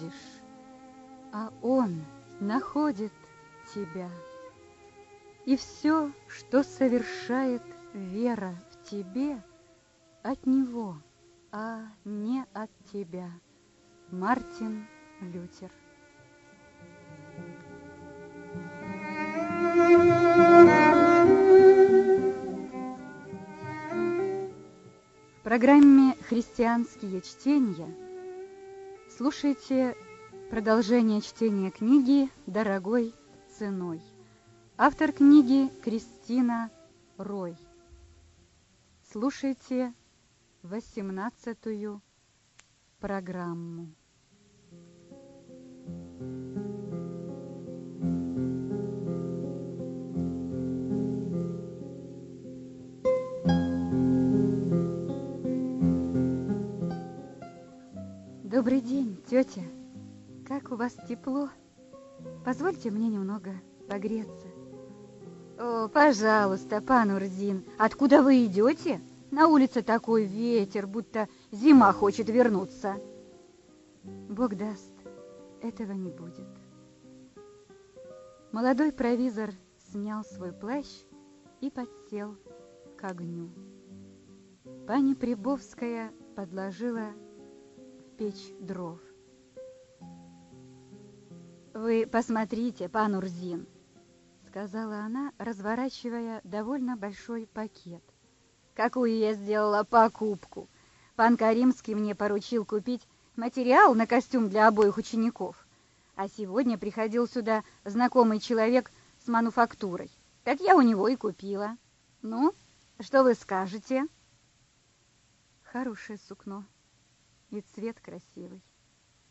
находишь, а он находит тебя. И все, что совершает вера в тебе, от него, а не от тебя. Мартин Лютер В программе «Христианские чтения» слушайте продолжение чтения книги «Дорогой ценой». Автор книги Кристина Рой. Слушайте восемнадцатую программу. Добрый день, тетя. Как у вас тепло? Позвольте мне немного погреться. О, пожалуйста, пан Урзин. Откуда вы идете? На улице такой ветер, будто зима хочет вернуться. Бог даст, этого не будет. Молодой провизор снял свой плащ и подсел к огню. Пани Прибовская подложила печь дров. «Вы посмотрите, пан Урзин», — сказала она, разворачивая довольно большой пакет. «Какую я сделала покупку! Пан Каримский мне поручил купить материал на костюм для обоих учеников. А сегодня приходил сюда знакомый человек с мануфактурой. Так я у него и купила. Ну, что вы скажете?» «Хорошее сукно», и цвет красивый.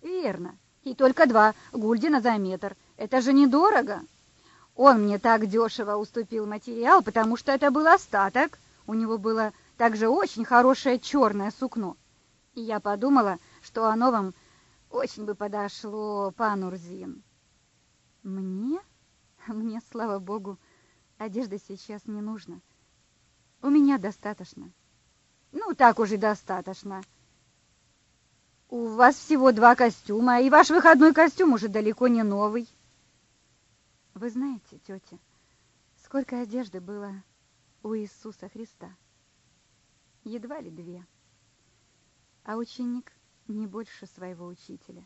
Верно. И только два гульдена за метр. Это же недорого. Он мне так дешево уступил материал, потому что это был остаток. У него было также очень хорошее черное сукно. И я подумала, что оно вам очень бы подошло, пан Урзин. Мне? Мне, слава богу, одежды сейчас не нужно. У меня достаточно. Ну, так уже достаточно. У вас всего два костюма, и ваш выходной костюм уже далеко не новый. Вы знаете, тетя, сколько одежды было у Иисуса Христа? Едва ли две. А ученик не больше своего учителя.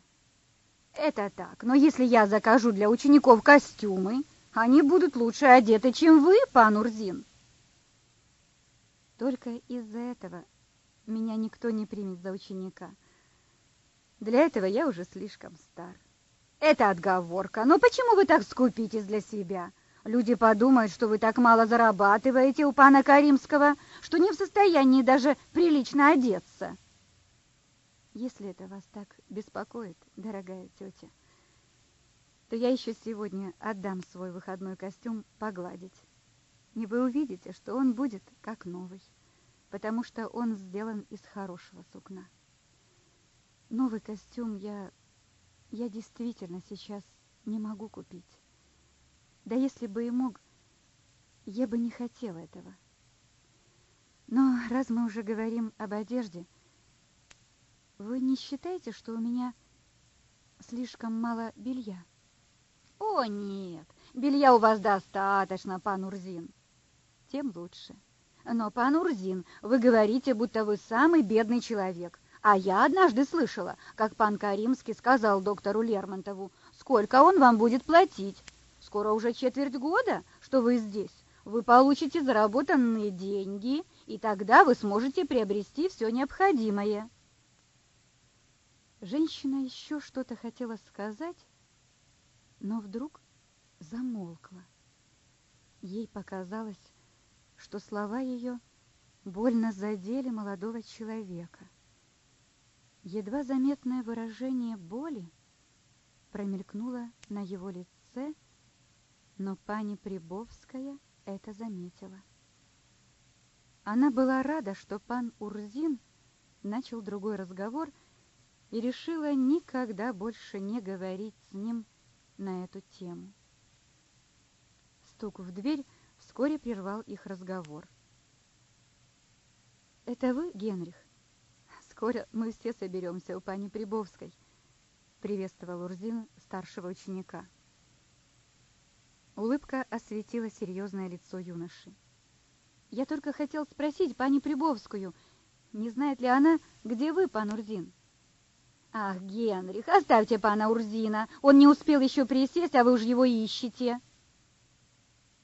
Это так, но если я закажу для учеников костюмы, они будут лучше одеты, чем вы, пан Урзин. Только из-за этого меня никто не примет за ученика. Для этого я уже слишком стар. Это отговорка. Но почему вы так скупитесь для себя? Люди подумают, что вы так мало зарабатываете у пана Каримского, что не в состоянии даже прилично одеться. Если это вас так беспокоит, дорогая тетя, то я еще сегодня отдам свой выходной костюм погладить. И вы увидите, что он будет как новый, потому что он сделан из хорошего сукна. Новый костюм я... я действительно сейчас не могу купить. Да если бы и мог, я бы не хотела этого. Но раз мы уже говорим об одежде, вы не считаете, что у меня слишком мало белья? О, нет, белья у вас достаточно, пан Урзин. Тем лучше. Но, пан Урзин, вы говорите, будто вы самый бедный человек. А я однажды слышала, как пан Каримский сказал доктору Лермонтову, сколько он вам будет платить. Скоро уже четверть года, что вы здесь. Вы получите заработанные деньги, и тогда вы сможете приобрести все необходимое. Женщина еще что-то хотела сказать, но вдруг замолкла. Ей показалось, что слова ее больно задели молодого человека. Едва заметное выражение боли промелькнуло на его лице, но пани Прибовская это заметила. Она была рада, что пан Урзин начал другой разговор и решила никогда больше не говорить с ним на эту тему. Стук в дверь вскоре прервал их разговор. «Это вы, Генрих?» Скоро мы все соберемся у пани Прибовской, приветствовал Урзин старшего ученика. Улыбка осветила серьезное лицо юноши. Я только хотел спросить пани Прибовскую, не знает ли она, где вы, пан Урзин? Ах, Генрих, оставьте пана Урзина. Он не успел еще присесть, а вы уж его ищете.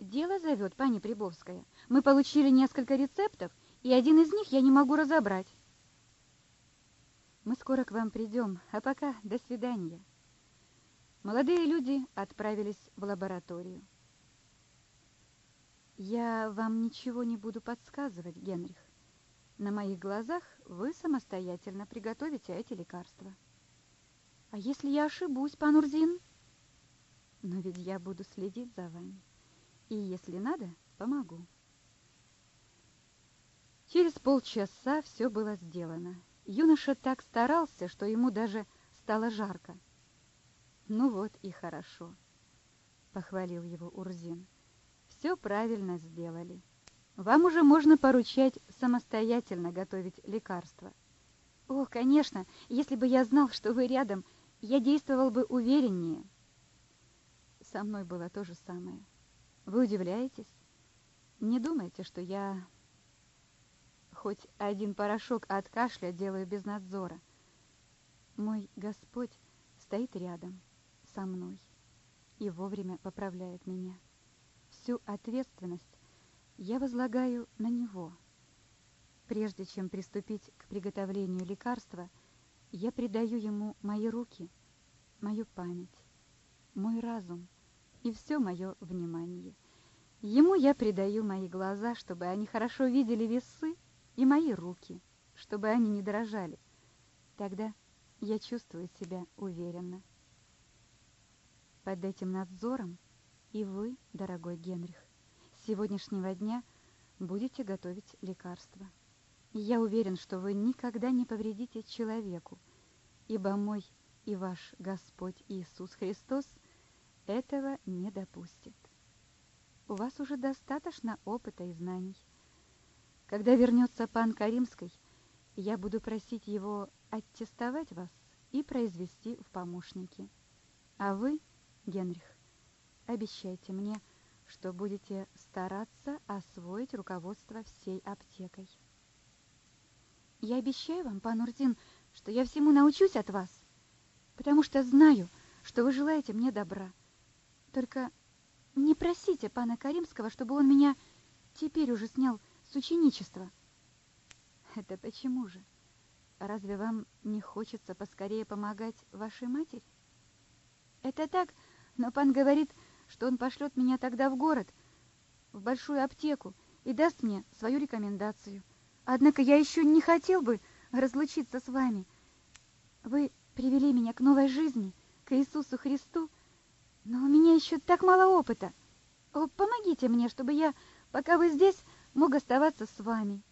Дело зовет, пани Прибовская. Мы получили несколько рецептов, и один из них я не могу разобрать. Мы скоро к вам придем, а пока до свидания. Молодые люди отправились в лабораторию. Я вам ничего не буду подсказывать, Генрих. На моих глазах вы самостоятельно приготовите эти лекарства. А если я ошибусь, пан Урзин? Но ведь я буду следить за вами. И если надо, помогу. Через полчаса все было сделано. Юноша так старался, что ему даже стало жарко. Ну вот и хорошо, похвалил его Урзин. Все правильно сделали. Вам уже можно поручать самостоятельно готовить лекарства. О, конечно, если бы я знал, что вы рядом, я действовал бы увереннее. Со мной было то же самое. Вы удивляетесь? Не думайте, что я хоть один порошок от кашля делаю без надзора. Мой Господь стоит рядом со мной и вовремя поправляет меня. Всю ответственность я возлагаю на него. Прежде чем приступить к приготовлению лекарства, я предаю ему мои руки, мою память, мой разум и все мое внимание. Ему я предаю мои глаза, чтобы они хорошо видели весы, и мои руки, чтобы они не дрожали. Тогда я чувствую себя уверенно. Под этим надзором и вы, дорогой Генрих, с сегодняшнего дня будете готовить лекарства. Я уверен, что вы никогда не повредите человеку, ибо мой и ваш Господь Иисус Христос этого не допустит. У вас уже достаточно опыта и знаний. Когда вернется пан Каримский, я буду просить его аттестовать вас и произвести в помощники. А вы, Генрих, обещайте мне, что будете стараться освоить руководство всей аптекой. Я обещаю вам, пан Урзин, что я всему научусь от вас, потому что знаю, что вы желаете мне добра. Только не просите пана Каримского, чтобы он меня теперь уже снял с ученичества. Это почему же? Разве вам не хочется поскорее помогать вашей матери? Это так, но пан говорит, что он пошлет меня тогда в город, в большую аптеку, и даст мне свою рекомендацию. Однако я еще не хотел бы разлучиться с вами. Вы привели меня к новой жизни, к Иисусу Христу, но у меня еще так мало опыта. О, помогите мне, чтобы я, пока вы здесь, мог оставаться с вами.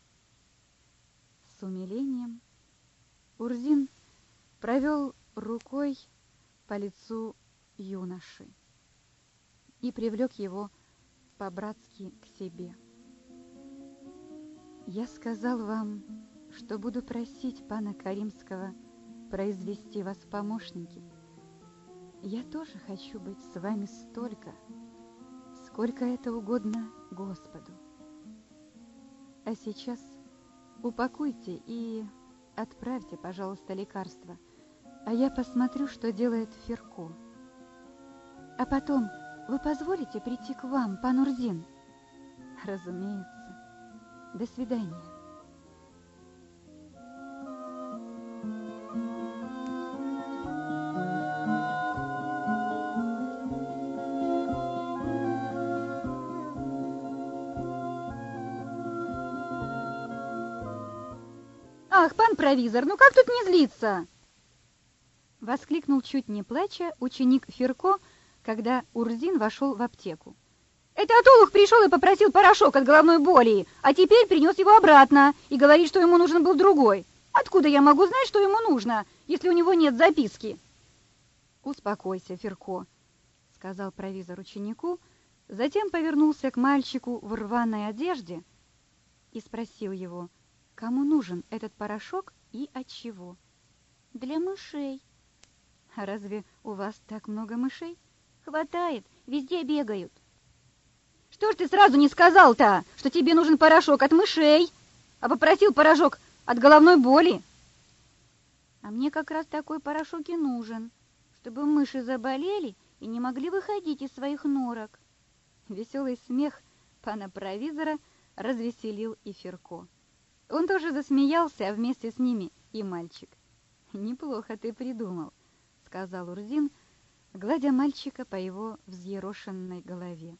С умилением Урзин провел рукой по лицу юноши и привлек его по-братски к себе. Я сказал вам, что буду просить пана Каримского произвести вас в помощники. Я тоже хочу быть с вами столько, сколько это угодно Господу. А сейчас упакуйте и отправьте, пожалуйста, лекарства, а я посмотрю, что делает Ферко. А потом вы позволите прийти к вам, пан Урзин? Разумеется. До свидания. Провизор, ну как тут не злиться? Воскликнул чуть не плача ученик Ферко, когда Урзин вошел в аптеку. «Это Атулух пришел и попросил порошок от головной боли, а теперь принес его обратно и говорит, что ему нужен был другой. Откуда я могу знать, что ему нужно, если у него нет записки?» «Успокойся, Ферко», — сказал провизор ученику, затем повернулся к мальчику в рваной одежде и спросил его, кому нужен этот порошок и от чего. Для мышей. А разве у вас так много мышей? Хватает, везде бегают. Что ж ты сразу не сказал-то, что тебе нужен порошок от мышей, а попросил порошок от головной боли? А мне как раз такой порошок и нужен, чтобы мыши заболели и не могли выходить из своих норок. Веселый смех пана провизора развеселил и Ферко. Он тоже засмеялся, а вместе с ними и мальчик. «Неплохо ты придумал», — сказал Урзин, гладя мальчика по его взъерошенной голове.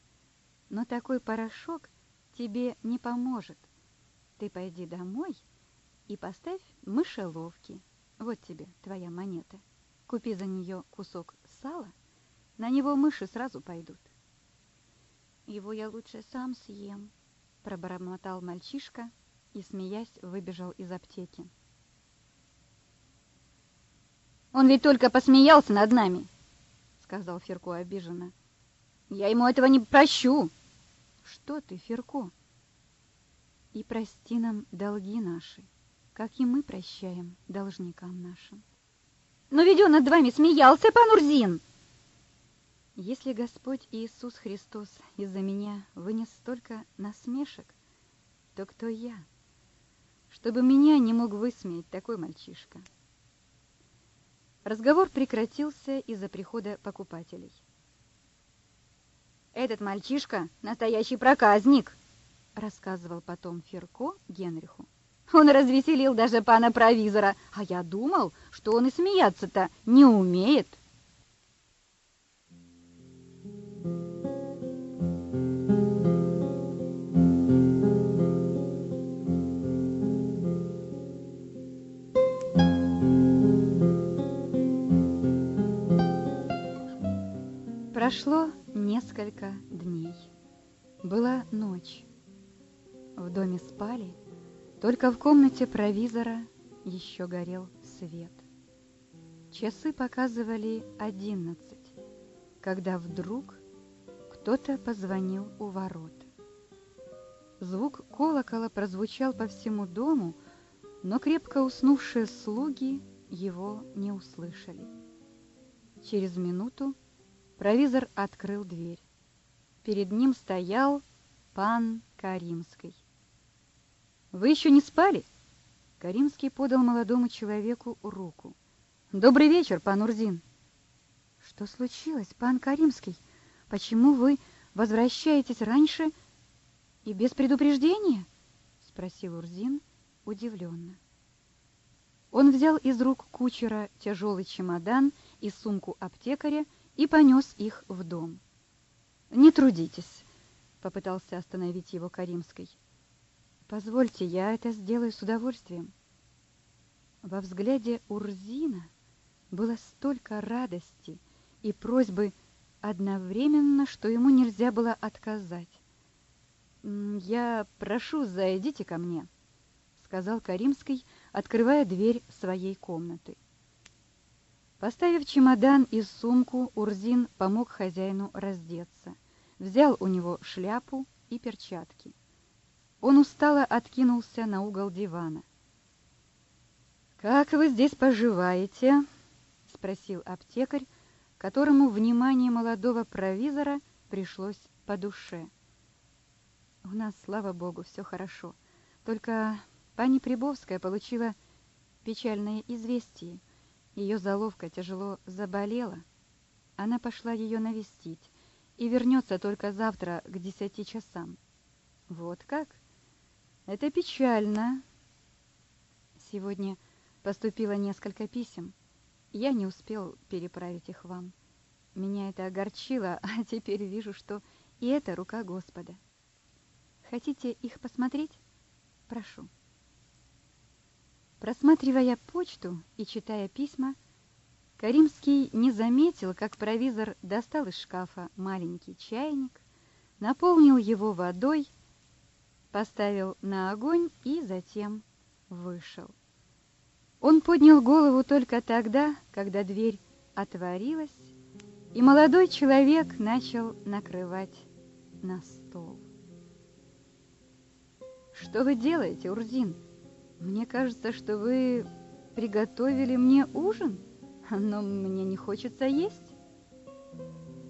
«Но такой порошок тебе не поможет. Ты пойди домой и поставь мышеловки. Вот тебе твоя монета. Купи за нее кусок сала, на него мыши сразу пойдут». «Его я лучше сам съем», — пробормотал мальчишка и, смеясь, выбежал из аптеки. «Он ведь только посмеялся над нами», — сказал Ферко обиженно. «Я ему этого не прощу». «Что ты, Ферко?» «И прости нам долги наши, как и мы прощаем должникам нашим». «Но ведь он над вами смеялся, пан Урзин!» «Если Господь Иисус Христос из-за меня вынес столько насмешек, то кто я, чтобы меня не мог высмеять такой мальчишка?» Разговор прекратился из-за прихода покупателей. «Этот мальчишка — настоящий проказник!» — рассказывал потом Ферко Генриху. «Он развеселил даже пана провизора, а я думал, что он и смеяться-то не умеет!» Прошло несколько дней. Была ночь. В доме спали, только в комнате провизора еще горел свет. Часы показывали одиннадцать, когда вдруг кто-то позвонил у ворот. Звук колокола прозвучал по всему дому, но крепко уснувшие слуги его не услышали. Через минуту Провизор открыл дверь. Перед ним стоял пан Каримский. «Вы еще не спали?» Каримский подал молодому человеку руку. «Добрый вечер, пан Урзин!» «Что случилось, пан Каримский? Почему вы возвращаетесь раньше и без предупреждения?» Спросил Урзин удивленно. Он взял из рук кучера тяжелый чемодан и сумку аптекаря и понес их в дом. «Не трудитесь», — попытался остановить его Каримской. «Позвольте, я это сделаю с удовольствием». Во взгляде Урзина было столько радости и просьбы одновременно, что ему нельзя было отказать. «Я прошу, зайдите ко мне», — сказал Каримский, открывая дверь своей комнаты. Поставив чемодан и сумку, Урзин помог хозяину раздеться. Взял у него шляпу и перчатки. Он устало откинулся на угол дивана. «Как вы здесь поживаете?» — спросил аптекарь, которому внимание молодого провизора пришлось по душе. «У нас, слава богу, все хорошо. Только пани Прибовская получила печальное известие. Ее заловка тяжело заболела. Она пошла ее навестить и вернется только завтра к десяти часам. Вот как? Это печально. Сегодня поступило несколько писем. Я не успел переправить их вам. Меня это огорчило, а теперь вижу, что и это рука Господа. Хотите их посмотреть? Прошу. Просматривая почту и читая письма, Каримский не заметил, как провизор достал из шкафа маленький чайник, наполнил его водой, поставил на огонь и затем вышел. Он поднял голову только тогда, когда дверь отворилась, и молодой человек начал накрывать на стол. «Что вы делаете, Урзин?» Мне кажется, что вы приготовили мне ужин, но мне не хочется есть.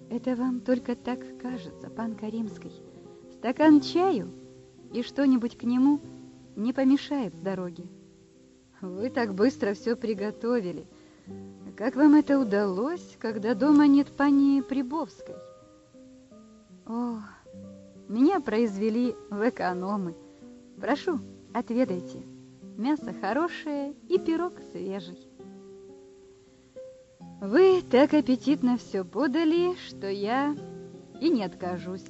Это вам только так кажется, пан Каримский. Стакан чаю и что-нибудь к нему не помешает с дороги. Вы так быстро все приготовили. Как вам это удалось, когда дома нет пани Прибовской? О, меня произвели в экономы. Прошу, отведайте. Мясо хорошее и пирог свежий. Вы так аппетитно все подали, что я и не откажусь.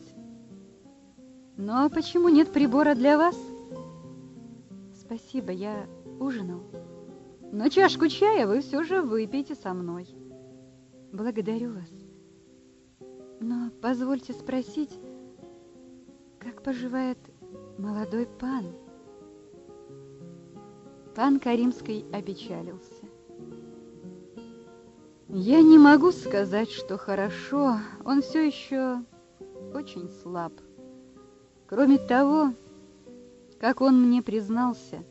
Но почему нет прибора для вас? Спасибо, я ужинал. Но чашку чая вы все же выпейте со мной. Благодарю вас. Но позвольте спросить, как поживает молодой пан? Пан Каримский опечалился. Я не могу сказать, что хорошо, он все еще очень слаб. Кроме того, как он мне признался,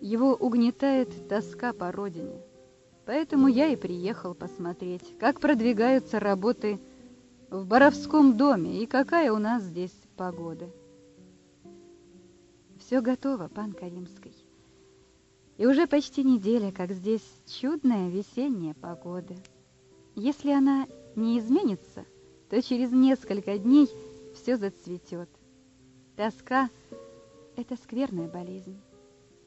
его угнетает тоска по родине. Поэтому я и приехал посмотреть, как продвигаются работы в Боровском доме и какая у нас здесь погода. Все готово, пан Каримский. И уже почти неделя, как здесь чудная весенняя погода. Если она не изменится, то через несколько дней все зацветет. Тоска — это скверная болезнь.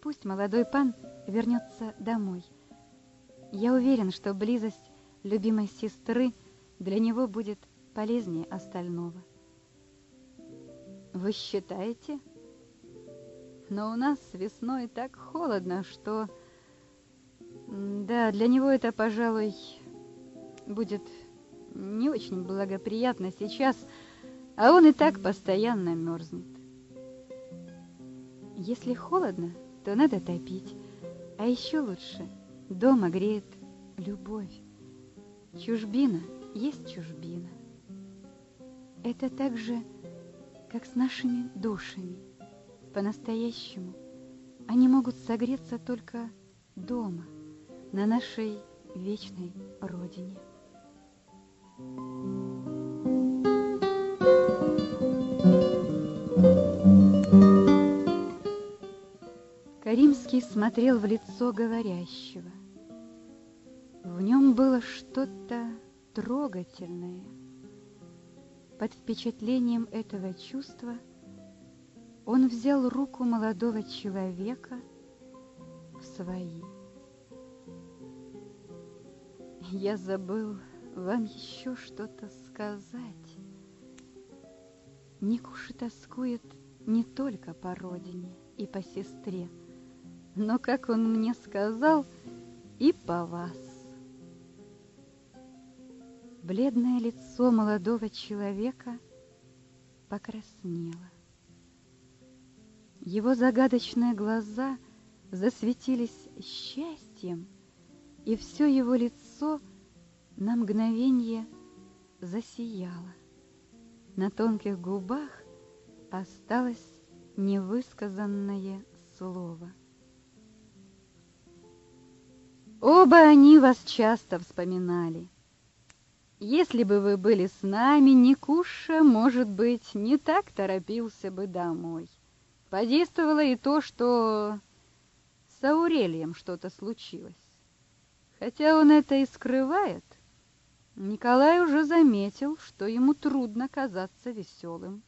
Пусть молодой пан вернется домой. Я уверен, что близость любимой сестры для него будет полезнее остального. Вы считаете? Но у нас весной так холодно, что... Да, для него это, пожалуй, будет не очень благоприятно сейчас, а он и так постоянно мерзнет. Если холодно, то надо топить. А еще лучше дома греет любовь. Чужбина есть чужбина. Это так же, как с нашими душами. По-настоящему они могут согреться только дома, на нашей вечной родине. Каримский смотрел в лицо говорящего. В нем было что-то трогательное. Под впечатлением этого чувства он взял руку молодого человека в свои. Я забыл вам еще что-то сказать. Никуша тоскует не только по родине и по сестре, но, как он мне сказал, и по вас. Бледное лицо молодого человека покраснело. Его загадочные глаза засветились счастьем, и все его лицо на мгновение засияло. На тонких губах осталось невысказанное слово — Оба они вас часто вспоминали. Если бы вы были с нами, Никуша, может быть, не так торопился бы домой. Подействовало и то, что с Аурелием что-то случилось. Хотя он это и скрывает, Николай уже заметил, что ему трудно казаться веселым.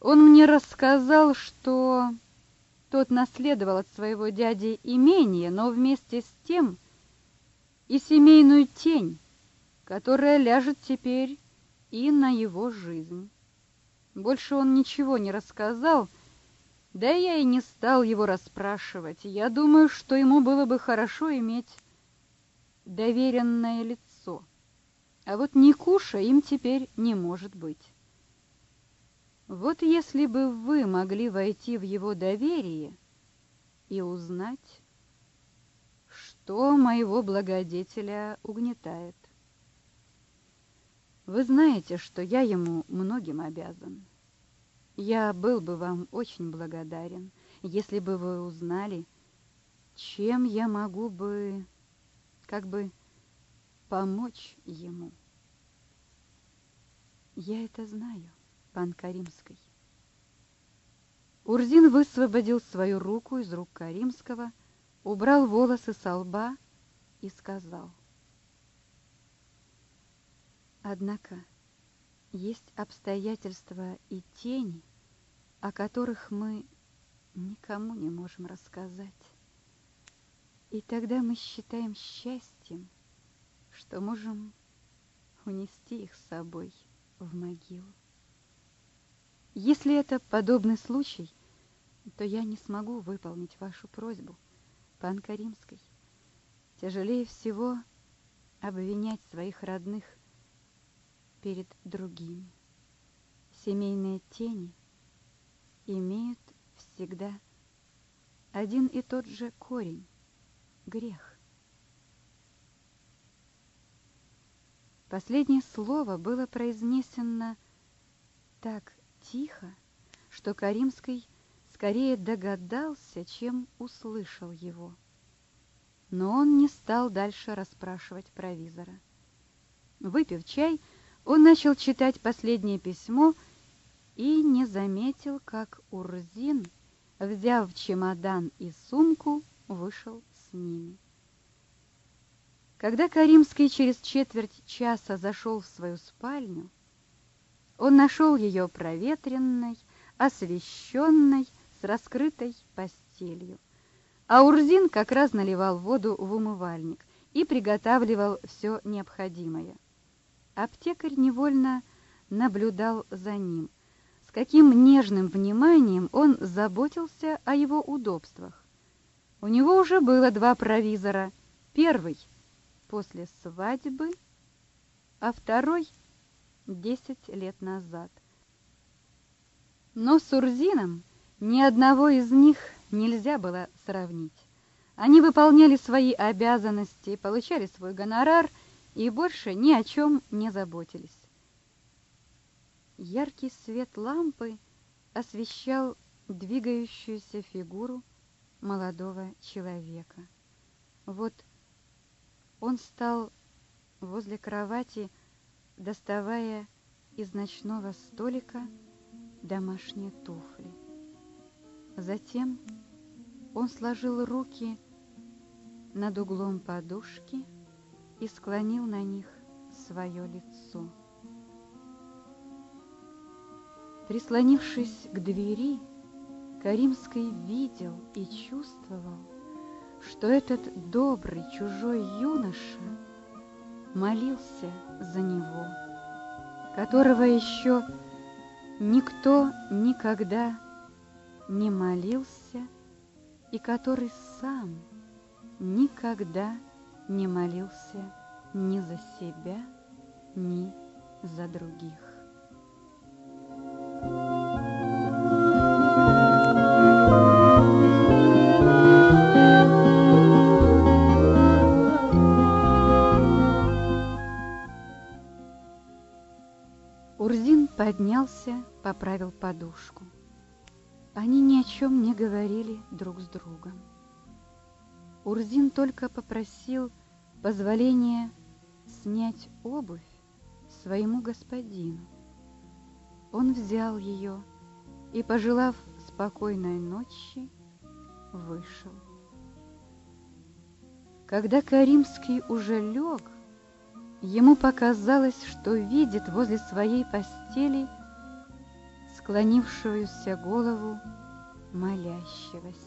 Он мне рассказал, что тот наследовал от своего дяди имение, но вместе с тем и семейную тень, которая ляжет теперь и на его жизнь. Больше он ничего не рассказал, да я и не стал его расспрашивать. Я думаю, что ему было бы хорошо иметь доверенное лицо. А вот Никуша им теперь не может быть. Вот если бы вы могли войти в его доверие и узнать, что моего благодетеля угнетает. Вы знаете, что я ему многим обязан. Я был бы вам очень благодарен, если бы вы узнали, чем я могу бы, как бы, помочь ему. Я это знаю, пан Каримской. Урзин высвободил свою руку из рук Каримского, убрал волосы со лба и сказал. Однако есть обстоятельства и тени, о которых мы никому не можем рассказать. И тогда мы считаем счастьем, что можем унести их с собой в могилу. Если это подобный случай, то я не смогу выполнить вашу просьбу, пан Каримской. Тяжелее всего обвинять своих родных перед другими. Семейные тени имеют всегда один и тот же корень — грех. Последнее слово было произнесено так тихо, что Каримский скорее догадался, чем услышал его. Но он не стал дальше расспрашивать провизора. Выпив чай, он начал читать последнее письмо и не заметил, как Урзин, взяв чемодан и сумку, вышел с ними. Когда Каримский через четверть часа зашел в свою спальню, он нашел ее проветренной, освещенной, с раскрытой постелью. А Урзин как раз наливал воду в умывальник и приготавливал все необходимое. Аптекарь невольно наблюдал за ним. С каким нежным вниманием он заботился о его удобствах. У него уже было два провизора. Первый после свадьбы, а второй десять лет назад. Но с Урзином ни одного из них нельзя было сравнить. Они выполняли свои обязанности, получали свой гонорар – и больше ни о чем не заботились. Яркий свет лампы освещал двигающуюся фигуру молодого человека. Вот он стал возле кровати, доставая из ночного столика домашние туфли. Затем он сложил руки над углом подушки и склонил на них свое лицо. Прислонившись к двери, Каримский видел и чувствовал, что этот добрый чужой юноша молился за него, которого еще никто никогда не молился и который сам никогда не не молился ни за себя, ни за других. Урзин поднялся, поправил подушку. Они ни о чем не говорили друг с другом. Урзин только попросил позволения снять обувь своему господину. Он взял ее и, пожелав спокойной ночи, вышел. Когда Каримский уже лег, ему показалось, что видит возле своей постели склонившуюся голову молящегося.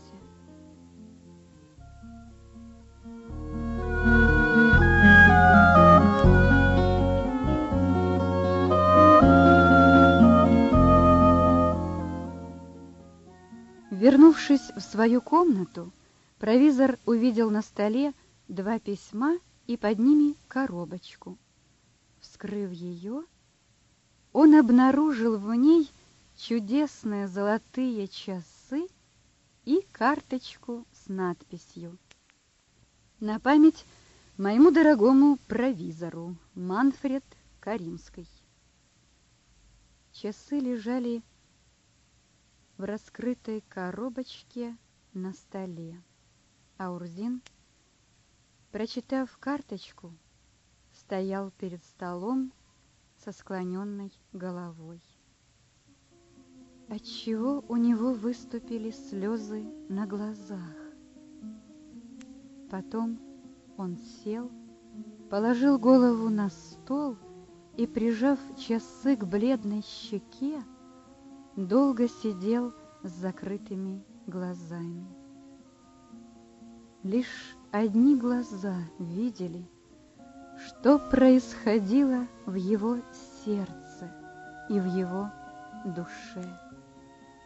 Вернувшись в свою комнату, провизор увидел на столе два письма и под ними коробочку. Вскрыв ее, он обнаружил в ней чудесные золотые часы и карточку с надписью «На память моему дорогому провизору Манфред Каримской». Часы лежали в раскрытой коробочке на столе. Аурзин, прочитав карточку, стоял перед столом со склоненной головой. Отчего у него выступили слезы на глазах? Потом он сел, положил голову на стол и, прижав часы к бледной щеке, долго сидел с закрытыми глазами. Лишь одни глаза видели, что происходило в его сердце и в его душе.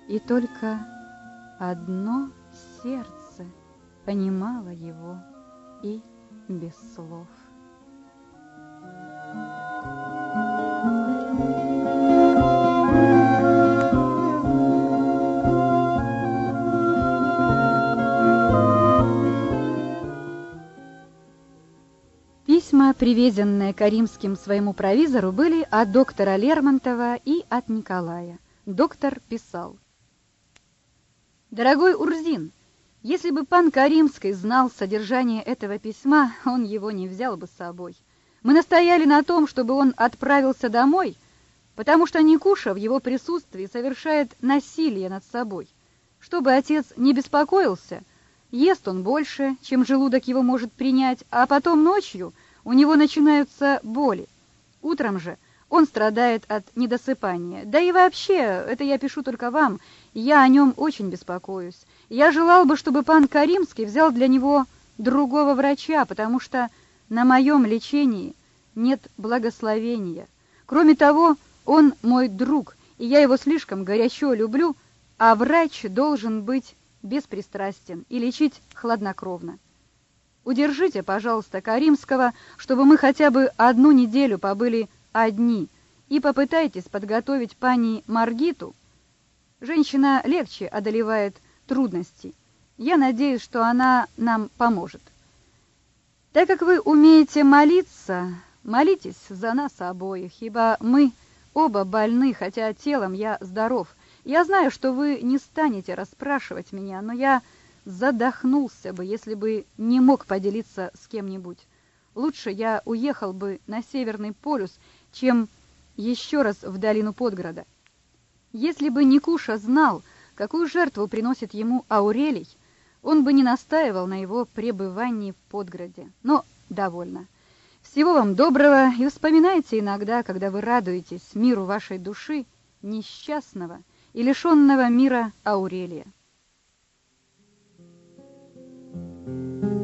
И только одно сердце понимало его и без слов. Привезенные Каримским своему провизору, были от доктора Лермонтова и от Николая. Доктор писал. «Дорогой Урзин, если бы пан Каримский знал содержание этого письма, он его не взял бы с собой. Мы настояли на том, чтобы он отправился домой, потому что Никуша в его присутствии совершает насилие над собой. Чтобы отец не беспокоился – Ест он больше, чем желудок его может принять, а потом ночью у него начинаются боли. Утром же он страдает от недосыпания. Да и вообще, это я пишу только вам, я о нем очень беспокоюсь. Я желал бы, чтобы пан Каримский взял для него другого врача, потому что на моем лечении нет благословения. Кроме того, он мой друг, и я его слишком горячо люблю, а врач должен быть беспристрастен и лечить хладнокровно. Удержите, пожалуйста, Каримского, чтобы мы хотя бы одну неделю побыли одни, и попытайтесь подготовить пани Маргиту. Женщина легче одолевает трудности. Я надеюсь, что она нам поможет. Так как вы умеете молиться, молитесь за нас обоих, ибо мы оба больны, хотя телом я здоров – я знаю, что вы не станете расспрашивать меня, но я задохнулся бы, если бы не мог поделиться с кем-нибудь. Лучше я уехал бы на Северный полюс, чем еще раз в долину Подгорода. Если бы Никуша знал, какую жертву приносит ему Аурелий, он бы не настаивал на его пребывании в Подгороде. Но довольно. Всего вам доброго и вспоминайте иногда, когда вы радуетесь миру вашей души, несчастного, и лишенного мира Аурелия. you